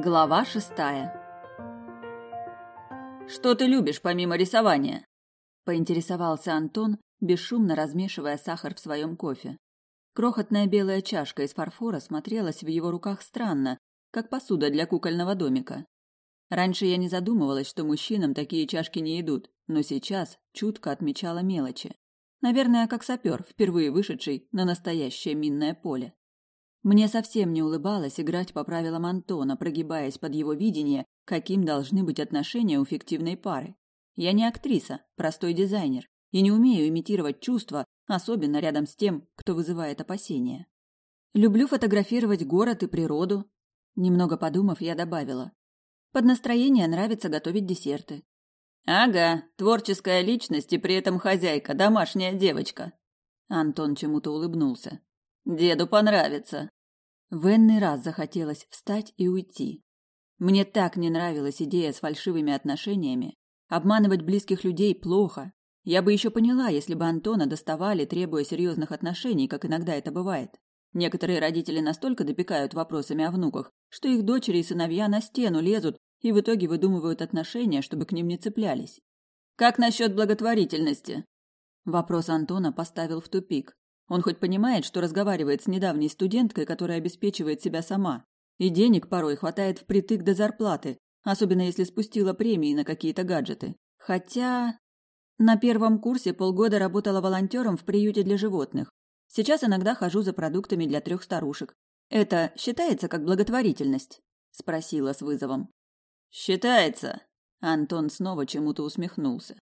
Глава шестая. «Что ты любишь помимо рисования?» – поинтересовался Антон, бесшумно размешивая сахар в своем кофе. Крохотная белая чашка из фарфора смотрелась в его руках странно, как посуда для кукольного домика. Раньше я не задумывалась, что мужчинам такие чашки не идут, но сейчас чутко отмечала мелочи. Наверное, как сапер, впервые вышедший на настоящее минное поле. Мне совсем не улыбалось играть по правилам Антона, прогибаясь под его видение, каким должны быть отношения у фиктивной пары. Я не актриса, простой дизайнер, и не умею имитировать чувства, особенно рядом с тем, кто вызывает опасения. Люблю фотографировать город и природу. Немного подумав, я добавила. Под настроение нравится готовить десерты. Ага, творческая личность и при этом хозяйка, домашняя девочка. Антон чему-то улыбнулся. Деду понравится. В энный раз захотелось встать и уйти. Мне так не нравилась идея с фальшивыми отношениями. Обманывать близких людей плохо. Я бы еще поняла, если бы Антона доставали, требуя серьезных отношений, как иногда это бывает. Некоторые родители настолько допекают вопросами о внуках, что их дочери и сыновья на стену лезут и в итоге выдумывают отношения, чтобы к ним не цеплялись. Как насчет благотворительности? Вопрос Антона поставил в тупик. Он хоть понимает, что разговаривает с недавней студенткой, которая обеспечивает себя сама. И денег порой хватает впритык до зарплаты, особенно если спустила премии на какие-то гаджеты. Хотя... На первом курсе полгода работала волонтером в приюте для животных. Сейчас иногда хожу за продуктами для трех старушек. Это считается как благотворительность? Спросила с вызовом. Считается. Антон снова чему-то усмехнулся.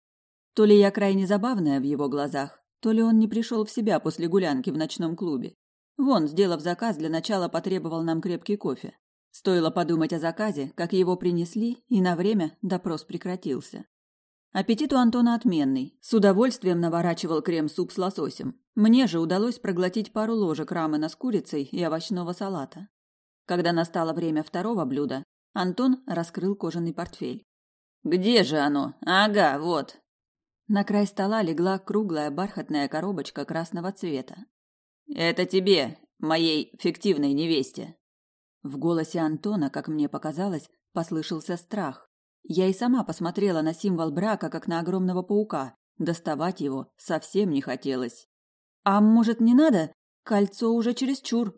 То ли я крайне забавная в его глазах, то ли он не пришел в себя после гулянки в ночном клубе. Вон, сделав заказ, для начала потребовал нам крепкий кофе. Стоило подумать о заказе, как его принесли, и на время допрос прекратился. Аппетит у Антона отменный. С удовольствием наворачивал крем-суп с лососем. Мне же удалось проглотить пару ложек рамена с курицей и овощного салата. Когда настало время второго блюда, Антон раскрыл кожаный портфель. «Где же оно? Ага, вот. На край стола легла круглая бархатная коробочка красного цвета. Это тебе, моей фиктивной невесте. В голосе Антона, как мне показалось, послышался страх. Я и сама посмотрела на символ брака, как на огромного паука. Доставать его совсем не хотелось. А может, не надо? Кольцо уже чересчур.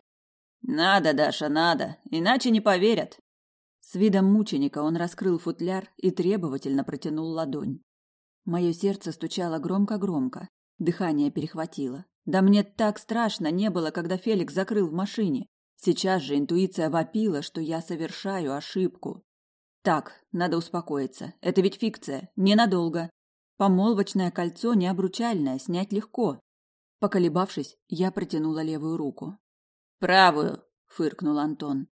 Надо, Даша, надо, иначе не поверят. С видом мученика он раскрыл футляр и требовательно протянул ладонь. Мое сердце стучало громко-громко, дыхание перехватило. Да мне так страшно не было, когда Феликс закрыл в машине. Сейчас же интуиция вопила, что я совершаю ошибку. Так, надо успокоиться. Это ведь фикция, ненадолго. Помолвочное кольцо не обручальное, снять легко. Поколебавшись, я протянула левую руку. Правую, фыркнул Антон.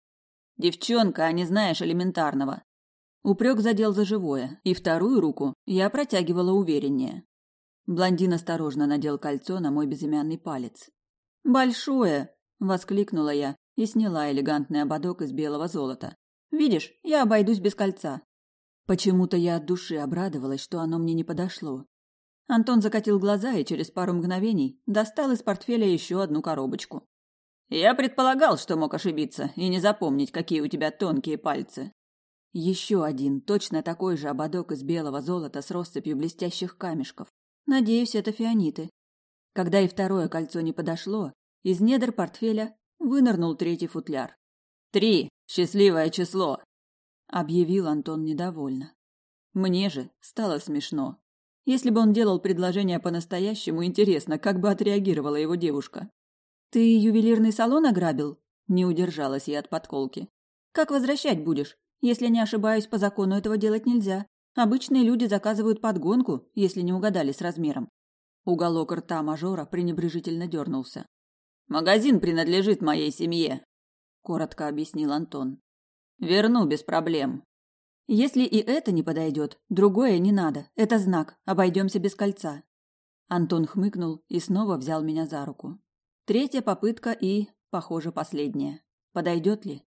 Девчонка, а не знаешь элементарного. Упрек задел за живое, и вторую руку я протягивала увереннее. Блондин осторожно надел кольцо на мой безымянный палец. «Большое!» – воскликнула я и сняла элегантный ободок из белого золота. «Видишь, я обойдусь без кольца». Почему-то я от души обрадовалась, что оно мне не подошло. Антон закатил глаза и через пару мгновений достал из портфеля еще одну коробочку. «Я предполагал, что мог ошибиться и не запомнить, какие у тебя тонкие пальцы», еще один, точно такой же ободок из белого золота с россыпью блестящих камешков. Надеюсь, это фианиты. Когда и второе кольцо не подошло, из недр портфеля вынырнул третий футляр. «Три! Счастливое число!» — объявил Антон недовольно. Мне же стало смешно. Если бы он делал предложение по-настоящему, интересно, как бы отреагировала его девушка. «Ты ювелирный салон ограбил?» — не удержалась я от подколки. «Как возвращать будешь? Если не ошибаюсь, по закону этого делать нельзя. Обычные люди заказывают подгонку, если не угадали с размером. Уголок рта мажора пренебрежительно дернулся. «Магазин принадлежит моей семье», — коротко объяснил Антон. «Верну без проблем». «Если и это не подойдет, другое не надо. Это знак. Обойдемся без кольца». Антон хмыкнул и снова взял меня за руку. Третья попытка и, похоже, последняя. Подойдет ли?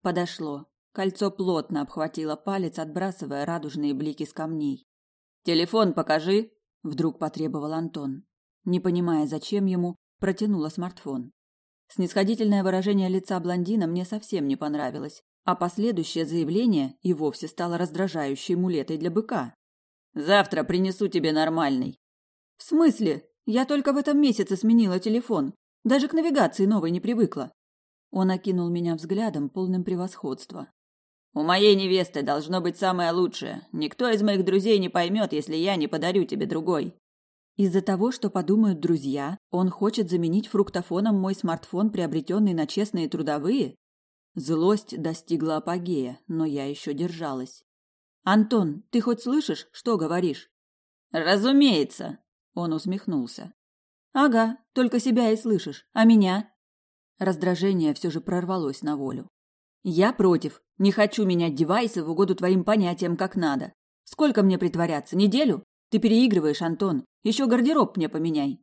Подошло. Кольцо плотно обхватило палец, отбрасывая радужные блики с камней. «Телефон покажи!» – вдруг потребовал Антон. Не понимая, зачем ему, протянула смартфон. Снисходительное выражение лица блондина мне совсем не понравилось. а последующее заявление и вовсе стало раздражающей мулетой для быка. «Завтра принесу тебе нормальный». «В смысле? Я только в этом месяце сменила телефон. Даже к навигации новой не привыкла». Он окинул меня взглядом, полным превосходства. «У моей невесты должно быть самое лучшее. Никто из моих друзей не поймет, если я не подарю тебе другой». Из-за того, что подумают друзья, он хочет заменить фруктофоном мой смартфон, приобретенный на честные трудовые? Злость достигла апогея, но я еще держалась. «Антон, ты хоть слышишь, что говоришь?» «Разумеется!» – он усмехнулся. «Ага, только себя и слышишь. А меня?» Раздражение все же прорвалось на волю. «Я против. Не хочу менять девайсы в угоду твоим понятиям как надо. Сколько мне притворяться? Неделю? Ты переигрываешь, Антон. Еще гардероб мне поменяй».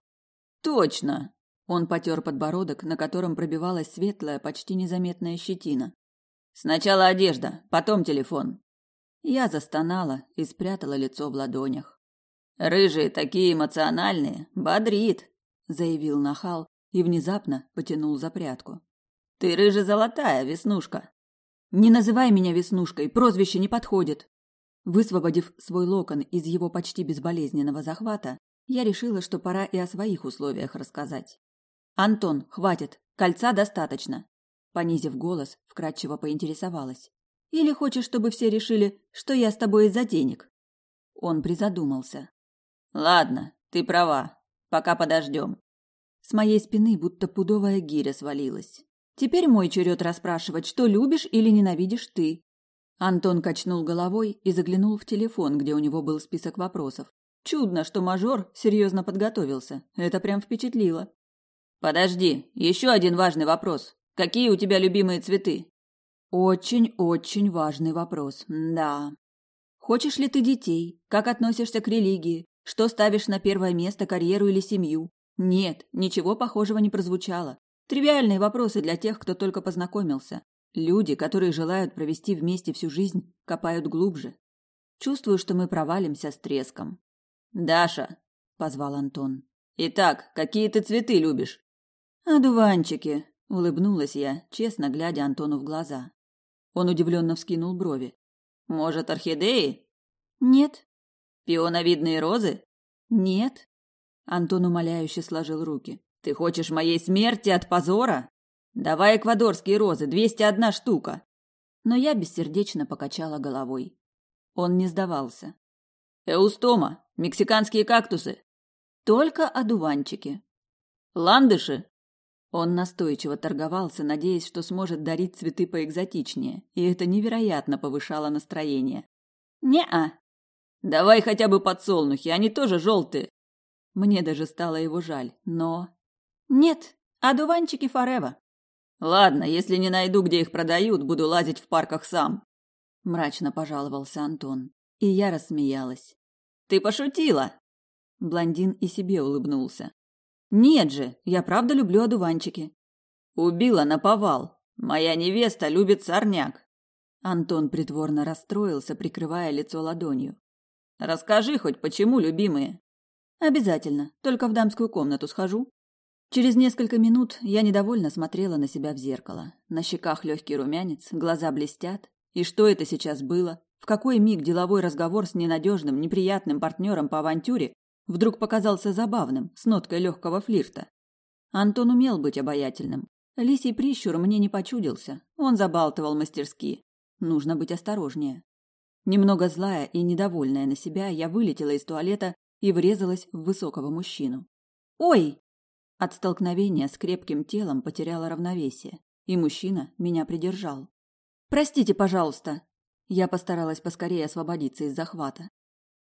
«Точно!» Он потер подбородок, на котором пробивалась светлая, почти незаметная щетина. Сначала одежда, потом телефон. Я застонала и спрятала лицо в ладонях. Рыжие такие эмоциональные, бодрит, заявил нахал и внезапно потянул за прядку. Ты рыже-золотая, Веснушка. Не называй меня Веснушкой, прозвище не подходит. Высвободив свой локон из его почти безболезненного захвата, я решила, что пора и о своих условиях рассказать. Антон, хватит, кольца достаточно. Понизив голос, вкратчиво поинтересовалась. Или хочешь, чтобы все решили, что я с тобой из-за денег? Он призадумался. Ладно, ты права. Пока подождем. С моей спины будто пудовая гиря свалилась. Теперь мой черед расспрашивать, что любишь или ненавидишь ты. Антон качнул головой и заглянул в телефон, где у него был список вопросов. Чудно, что мажор серьезно подготовился. Это прям впечатлило. Подожди, еще один важный вопрос. Какие у тебя любимые цветы? Очень-очень важный вопрос. Да. Хочешь ли ты детей? Как относишься к религии? Что ставишь на первое место, карьеру или семью? Нет, ничего похожего не прозвучало. Тривиальные вопросы для тех, кто только познакомился. Люди, которые желают провести вместе всю жизнь, копают глубже. Чувствую, что мы провалимся с треском. Даша, позвал Антон. Итак, какие ты цветы любишь? «Одуванчики», — улыбнулась я, честно глядя Антону в глаза. Он удивленно вскинул брови. «Может, орхидеи?» «Нет». «Пионовидные розы?» «Нет». Антон умоляюще сложил руки. «Ты хочешь моей смерти от позора? Давай эквадорские розы, двести одна штука». Но я бессердечно покачала головой. Он не сдавался. «Эустома, мексиканские кактусы». «Только одуванчики». «Ландыши?» Он настойчиво торговался, надеясь, что сможет дарить цветы поэкзотичнее, и это невероятно повышало настроение. «Не-а. Давай хотя бы подсолнухи, они тоже желтые». Мне даже стало его жаль, но... «Нет, одуванчики форева». «Ладно, если не найду, где их продают, буду лазить в парках сам», – мрачно пожаловался Антон. И я рассмеялась. «Ты пошутила!» Блондин и себе улыбнулся. Нет же, я правда люблю одуванчики. Убила на повал. Моя невеста любит сорняк. Антон притворно расстроился, прикрывая лицо ладонью. Расскажи хоть, почему любимые? Обязательно, только в дамскую комнату схожу. Через несколько минут я недовольно смотрела на себя в зеркало. На щеках легкий румянец, глаза блестят. И что это сейчас было? В какой миг деловой разговор с ненадежным, неприятным партнером по авантюре вдруг показался забавным, с ноткой легкого флирта. Антон умел быть обаятельным. Лисий прищур мне не почудился, он забалтывал мастерски. Нужно быть осторожнее. Немного злая и недовольная на себя, я вылетела из туалета и врезалась в высокого мужчину. «Ой!» От столкновения с крепким телом потеряла равновесие, и мужчина меня придержал. «Простите, пожалуйста!» Я постаралась поскорее освободиться из захвата.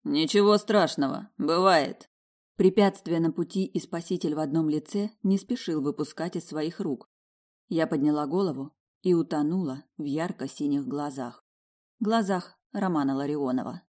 Ничего страшного, бывает. Препятствие на пути и спаситель в одном лице не спешил выпускать из своих рук. Я подняла голову и утонула в ярко-синих глазах. Глазах Романа Ларионова.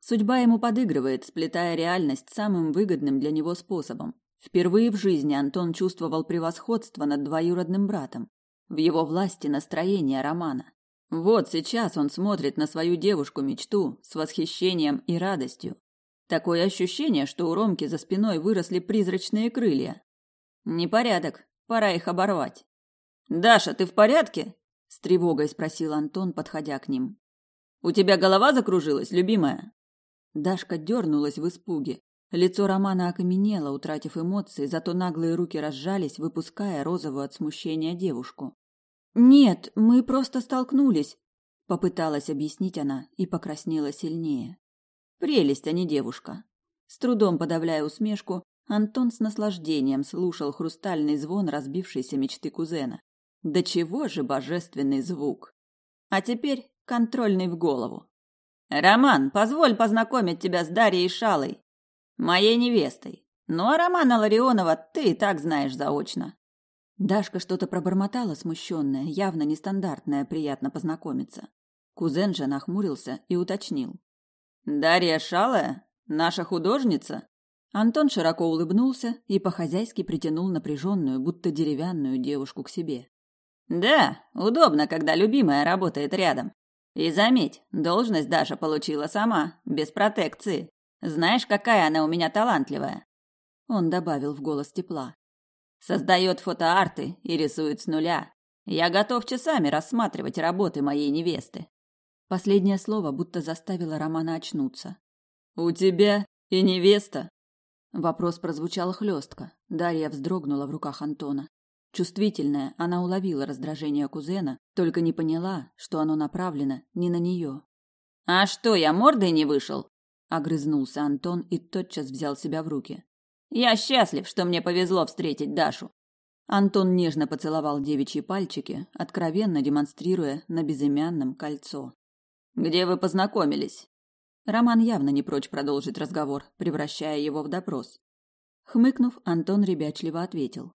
Судьба ему подыгрывает, сплетая реальность самым выгодным для него способом. Впервые в жизни Антон чувствовал превосходство над двоюродным братом. В его власти настроение Романа. Вот сейчас он смотрит на свою девушку-мечту с восхищением и радостью. Такое ощущение, что у Ромки за спиной выросли призрачные крылья. Непорядок, пора их оборвать. «Даша, ты в порядке?» С тревогой спросил Антон, подходя к ним. У тебя голова закружилась, любимая? Дашка дернулась в испуге. Лицо Романа окаменело, утратив эмоции, зато наглые руки разжались, выпуская розовую от смущения девушку. Нет, мы просто столкнулись, попыталась объяснить она и покраснела сильнее. Прелесть, а не девушка. С трудом подавляя усмешку, Антон с наслаждением слушал хрустальный звон разбившейся мечты кузена. Да чего же божественный звук! А теперь контрольный в голову. Роман, позволь познакомить тебя с Дарьей Шалой, моей невестой. Ну а Романа Ларионова ты и так знаешь заочно. Дашка что-то пробормотала смущенная, явно нестандартная, приятно познакомиться. Кузен же нахмурился и уточнил: "Дарья Шалая, наша художница?" Антон широко улыбнулся и по-хозяйски притянул напряженную, будто деревянную девушку к себе. Да, удобно, когда любимая работает рядом. И заметь, должность Даша получила сама, без протекции. Знаешь, какая она у меня талантливая. Он добавил в голос тепла. Создает фотоарты и рисует с нуля. Я готов часами рассматривать работы моей невесты. Последнее слово будто заставило Романа очнуться. У тебя и невеста? Вопрос прозвучал хлестко. Дарья вздрогнула в руках Антона. Чувствительная, она уловила раздражение кузена, только не поняла, что оно направлено не на нее. «А что, я мордой не вышел?» – огрызнулся Антон и тотчас взял себя в руки. «Я счастлив, что мне повезло встретить Дашу». Антон нежно поцеловал девичьи пальчики, откровенно демонстрируя на безымянном кольцо. «Где вы познакомились?» Роман явно не прочь продолжить разговор, превращая его в допрос. Хмыкнув, Антон ребячливо ответил.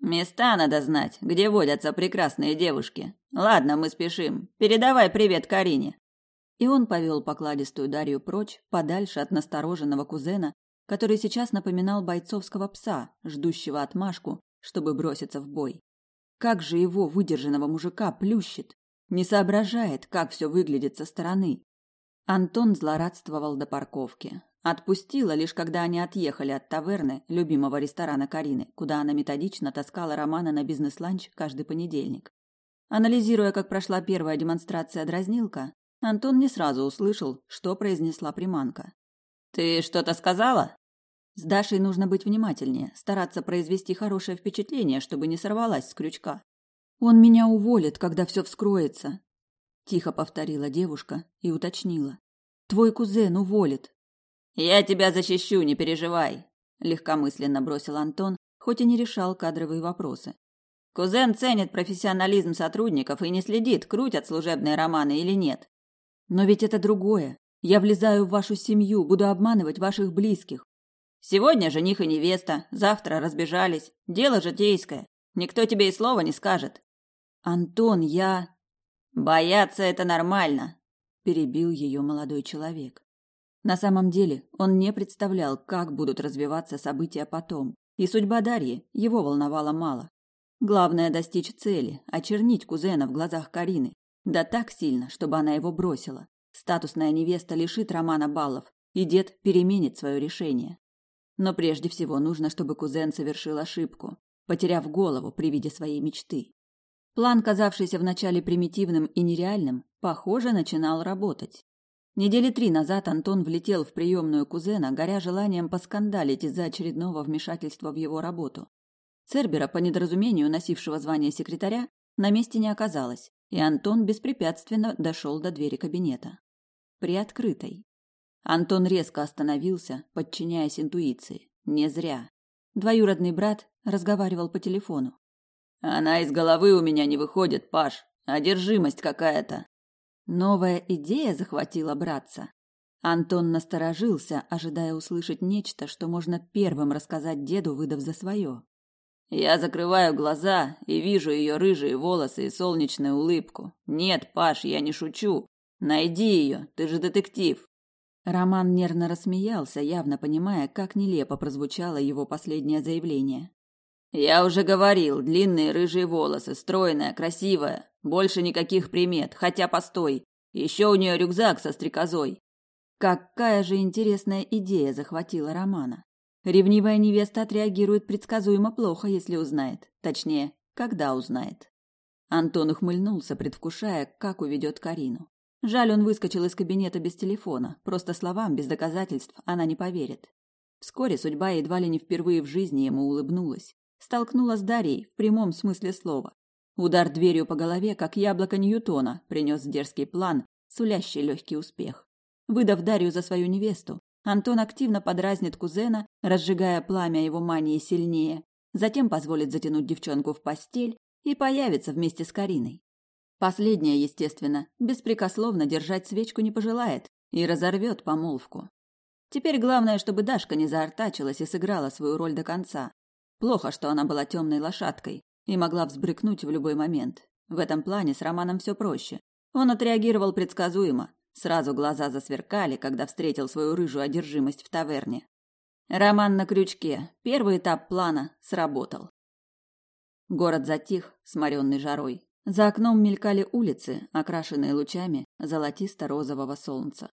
Места надо знать, где водятся прекрасные девушки. Ладно, мы спешим. Передавай привет Карине. И он повел покладистую Дарью прочь, подальше от настороженного кузена, который сейчас напоминал бойцовского пса, ждущего отмашку, чтобы броситься в бой. Как же его выдержанного мужика плющит, не соображает, как все выглядит со стороны. Антон злорадствовал до парковки. Отпустила лишь когда они отъехали от таверны, любимого ресторана Карины, куда она методично таскала Романа на бизнес-ланч каждый понедельник. Анализируя, как прошла первая демонстрация дразнилка, Антон не сразу услышал, что произнесла приманка. «Ты что-то сказала?» С Дашей нужно быть внимательнее, стараться произвести хорошее впечатление, чтобы не сорвалась с крючка. «Он меня уволит, когда все вскроется», – тихо повторила девушка и уточнила. «Твой кузен уволит, я тебя защищу, не переживай, легкомысленно бросил Антон, хоть и не решал кадровые вопросы. Кузен ценит профессионализм сотрудников и не следит, крутят служебные романы или нет. Но ведь это другое. Я влезаю в вашу семью, буду обманывать ваших близких. Сегодня жених и невеста, завтра разбежались. Дело житейское. Никто тебе и слова не скажет. Антон, я бояться это нормально, перебил ее молодой человек. На самом деле, он не представлял, как будут развиваться события потом, и судьба Дарьи его волновала мало. Главное достичь цели, очернить кузена в глазах Карины, да так сильно, чтобы она его бросила. Статусная невеста лишит Романа баллов, и дед переменит свое решение. Но прежде всего нужно, чтобы кузен совершил ошибку, потеряв голову при виде своей мечты. План, казавшийся вначале примитивным и нереальным, похоже, начинал работать. Недели три назад Антон влетел в приемную кузена, горя желанием поскандалить из-за очередного вмешательства в его работу. Цербера, по недоразумению носившего звание секретаря, на месте не оказалось, и Антон беспрепятственно дошел до двери кабинета. Приоткрытой. Антон резко остановился, подчиняясь интуиции. Не зря. Двоюродный брат разговаривал по телефону. «Она из головы у меня не выходит, Паш. Одержимость какая-то. Новая идея захватила братца. Антон насторожился, ожидая услышать нечто, что можно первым рассказать деду, выдав за свое. Я закрываю глаза и вижу ее рыжие волосы и солнечную улыбку. Нет, Паш, я не шучу. Найди ее, ты же детектив. Роман нервно рассмеялся, явно понимая, как нелепо прозвучало его последнее заявление. Я уже говорил, длинные рыжие волосы, стройная, красивая, больше никаких примет, хотя постой, еще у нее рюкзак со стрекозой. Какая же интересная идея захватила Романа. Ревнивая невеста отреагирует предсказуемо плохо, если узнает. Точнее, когда узнает. Антон ухмыльнулся, предвкушая, как уведет Карину. Жаль, он выскочил из кабинета без телефона, просто словам, без доказательств она не поверит. Вскоре судьба едва ли не впервые в жизни ему улыбнулась. Столкнула с Дарьей в прямом смысле слова. Удар дверью по голове, как яблоко Ньютона, принес дерзкий план, сулящий легкий успех. Выдав Дарью за свою невесту, Антон активно подразнит кузена, разжигая пламя его мании сильнее, затем позволит затянуть девчонку в постель и появится вместе с Кариной. Последняя, естественно, беспрекословно держать свечку не пожелает и разорвет помолвку. Теперь главное, чтобы Дашка не заортачилась и сыграла свою роль до конца. Плохо, что она была темной лошадкой и могла взбрыкнуть в любой момент. В этом плане с Романом все проще. Он отреагировал предсказуемо. Сразу глаза засверкали, когда встретил свою рыжую одержимость в таверне. Роман на крючке. Первый этап плана сработал. Город затих, сморенный жарой. За окном мелькали улицы, окрашенные лучами золотисто-розового солнца.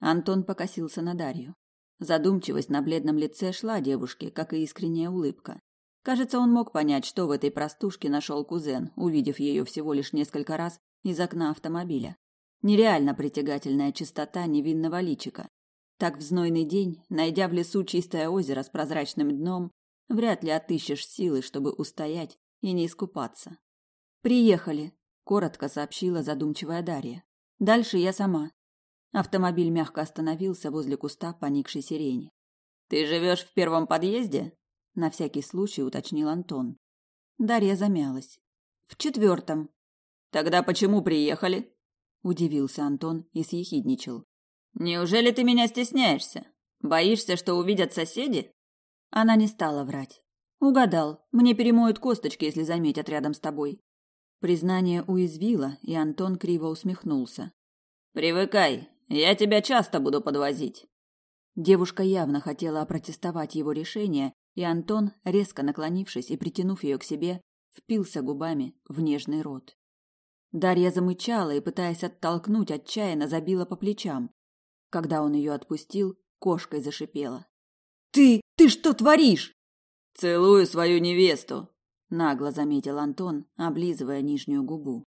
Антон покосился на Дарью. Задумчивость на бледном лице шла девушке, как и искренняя улыбка. Кажется, он мог понять, что в этой простушке нашел кузен, увидев ее всего лишь несколько раз из окна автомобиля. Нереально притягательная чистота невинного личика. Так в знойный день, найдя в лесу чистое озеро с прозрачным дном, вряд ли отыщешь силы, чтобы устоять и не искупаться. Приехали, коротко сообщила задумчивая Дарья. Дальше я сама. Автомобиль мягко остановился возле куста поникшей сирени. Ты живешь в первом подъезде? на всякий случай уточнил Антон. Дарья замялась. В четвертом. Тогда почему приехали? Удивился Антон и съехидничал. Неужели ты меня стесняешься? Боишься, что увидят соседи? Она не стала врать. Угадал. Мне перемоют косточки, если заметят рядом с тобой. Признание уязвило, и Антон криво усмехнулся. Привыкай, я тебя часто буду подвозить. Девушка явно хотела опротестовать его решение, и Антон, резко наклонившись и притянув ее к себе, впился губами в нежный рот. Дарья замычала и, пытаясь оттолкнуть, отчаянно забила по плечам. Когда он ее отпустил, кошкой зашипела. «Ты! Ты что творишь?» «Целую свою невесту!» нагло заметил Антон, облизывая нижнюю губу.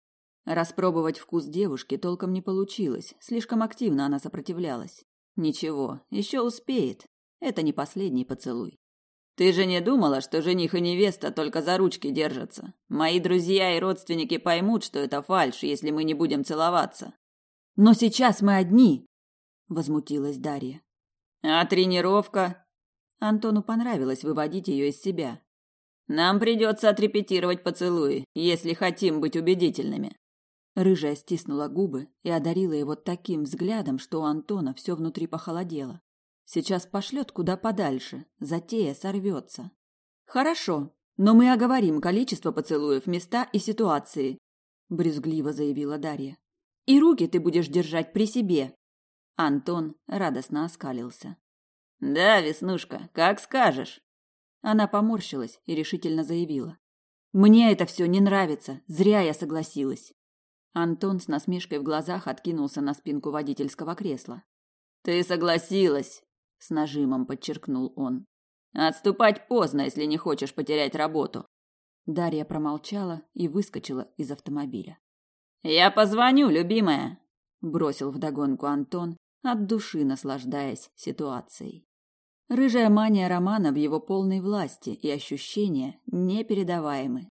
Распробовать вкус девушки толком не получилось, слишком активно она сопротивлялась. Ничего, еще успеет. Это не последний поцелуй. Ты же не думала, что жених и невеста только за ручки держатся? Мои друзья и родственники поймут, что это фальшь, если мы не будем целоваться. Но сейчас мы одни, возмутилась Дарья. А тренировка? Антону понравилось выводить ее из себя. Нам придется отрепетировать поцелуи, если хотим быть убедительными. Рыжая стиснула губы и одарила его таким взглядом, что у Антона все внутри похолодело. Сейчас пошлет куда подальше, затея сорвется. Хорошо, но мы оговорим количество поцелуев, места и ситуации, брюзгливо заявила Дарья. И руки ты будешь держать при себе. Антон радостно оскалился. Да, Веснушка, как скажешь. Она поморщилась и решительно заявила: "Мне это все не нравится, зря я согласилась". Антон с насмешкой в глазах откинулся на спинку водительского кресла. "Ты согласилась", с нажимом подчеркнул он. "Отступать поздно, если не хочешь потерять работу". Дарья промолчала и выскочила из автомобиля. "Я позвоню, любимая", бросил вдогонку Антон, от души наслаждаясь ситуацией. Рыжая мания Романа в его полной власти и ощущения непередаваемы.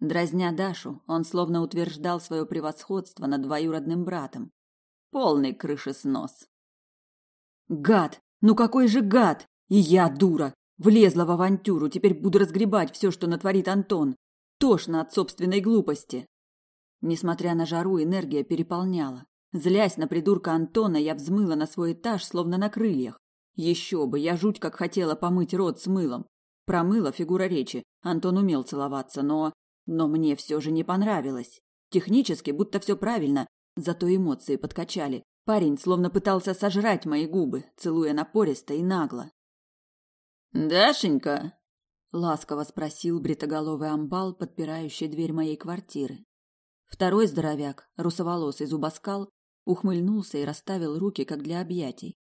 Дразня Дашу, он словно утверждал свое превосходство над двоюродным братом. Полный крышеснос. Гад! Ну какой же гад! И я, дура, влезла в авантюру, теперь буду разгребать все, что натворит Антон. Тошно от собственной глупости. Несмотря на жару, энергия переполняла. Злясь на придурка Антона, я взмыла на свой этаж, словно на крыльях. Еще бы, я жуть как хотела помыть рот с мылом. Промыла фигура речи. Антон умел целоваться, но... Но мне все же не понравилось. Технически будто все правильно, зато эмоции подкачали. Парень словно пытался сожрать мои губы, целуя напористо и нагло. «Дашенька?» — ласково спросил бритоголовый амбал, подпирающий дверь моей квартиры. Второй здоровяк, русоволосый зубоскал, ухмыльнулся и расставил руки, как для объятий.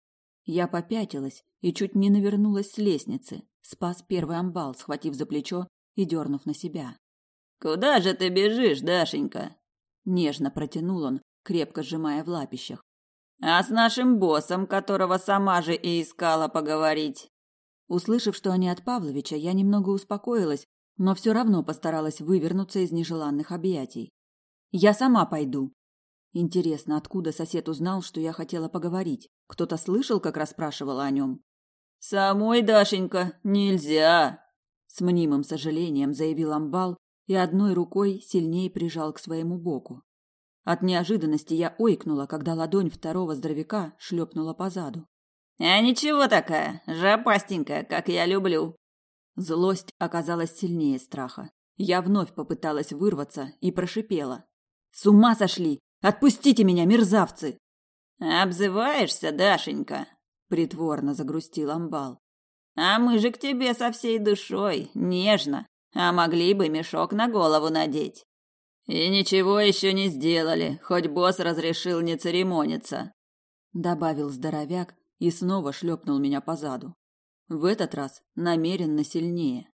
Я попятилась и чуть не навернулась с лестницы. Спас первый амбал, схватив за плечо и дернув на себя. Куда же ты бежишь, Дашенька? Нежно протянул он, крепко сжимая в лапищах. А с нашим боссом, которого сама же и искала поговорить. Услышав, что они от Павловича, я немного успокоилась, но все равно постаралась вывернуться из нежеланных объятий. Я сама пойду. Интересно, откуда сосед узнал, что я хотела поговорить? Кто-то слышал, как расспрашивала о нем? Самой, Дашенька, нельзя, с мнимым сожалением заявил Амбал и одной рукой сильнее прижал к своему боку. От неожиданности я ойкнула, когда ладонь второго здоровяка шлепнула по заду. А ничего такая, жопастенькая, как я люблю. Злость оказалась сильнее страха. Я вновь попыталась вырваться и прошипела: "С ума сошли! Отпустите меня, мерзавцы!" Обзываешься, Дашенька? притворно загрустил Амбал. А мы же к тебе со всей душой, нежно, а могли бы мешок на голову надеть. И ничего еще не сделали, хоть босс разрешил не церемониться, добавил здоровяк и снова шлепнул меня по заду. В этот раз намеренно сильнее.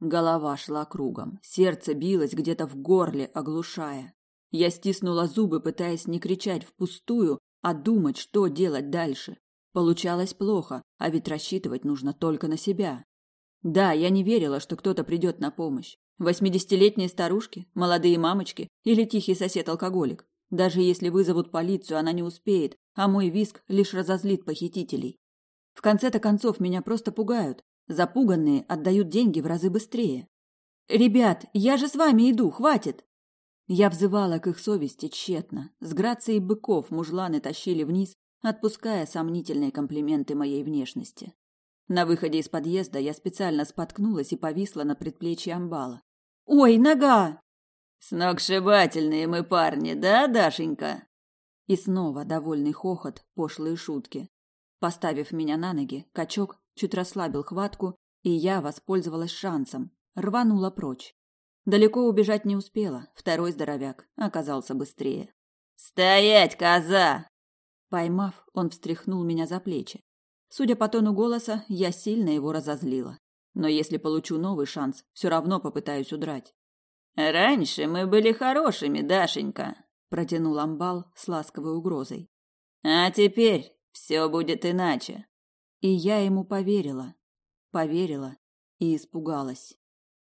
Голова шла кругом, сердце билось где-то в горле, оглушая. Я стиснула зубы, пытаясь не кричать впустую, а думать, что делать дальше. Получалось плохо, а ведь рассчитывать нужно только на себя. Да, я не верила, что кто-то придет на помощь. Восьмидесятилетние старушки, молодые мамочки или тихий сосед-алкоголик. Даже если вызовут полицию, она не успеет, а мой виск лишь разозлит похитителей. В конце-то концов меня просто пугают. Запуганные отдают деньги в разы быстрее. «Ребят, я же с вами иду, хватит!» Я взывала к их совести тщетно. С грацией быков мужланы тащили вниз, отпуская сомнительные комплименты моей внешности. На выходе из подъезда я специально споткнулась и повисла на предплечье амбала. «Ой, нога!» «Сногсшибательные мы парни, да, Дашенька?» И снова довольный хохот, пошлые шутки. Поставив меня на ноги, качок чуть расслабил хватку, и я воспользовалась шансом, рванула прочь. Далеко убежать не успела, второй здоровяк оказался быстрее. «Стоять, коза!» Поймав, он встряхнул меня за плечи. Судя по тону голоса, я сильно его разозлила. Но если получу новый шанс, все равно попытаюсь удрать. «Раньше мы были хорошими, Дашенька», – протянул Амбал с ласковой угрозой. «А теперь все будет иначе». И я ему поверила. Поверила и испугалась.